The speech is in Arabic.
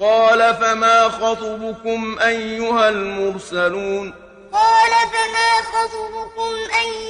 قال فما خطبكم أيها المرسلون قال فما خطبكم أيها